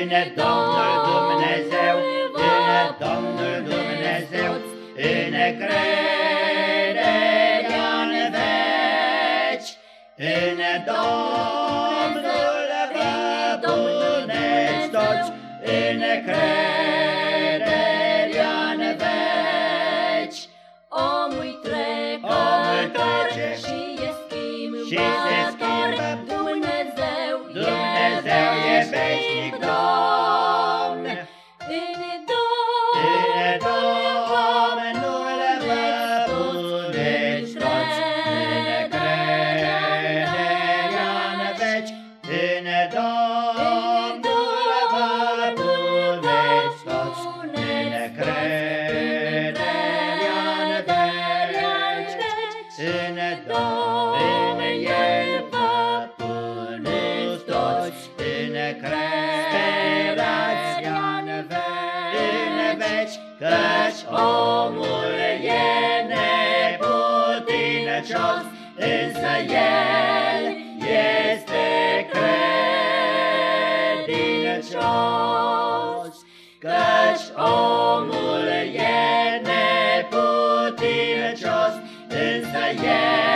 în Domnul Dumnezeu, în Domnul Dumnezeu, în crederea în veci, în Domnul vă puneți toți, în crederea în veci. Omul trece, Omul trece și e schimbător, și se schimbă. Dumnezeu, Dumnezeu e veșnic toți, în crederea în veci, căci omul e neputincios, însă El este credincios. Căci omul e neputincios, însă El este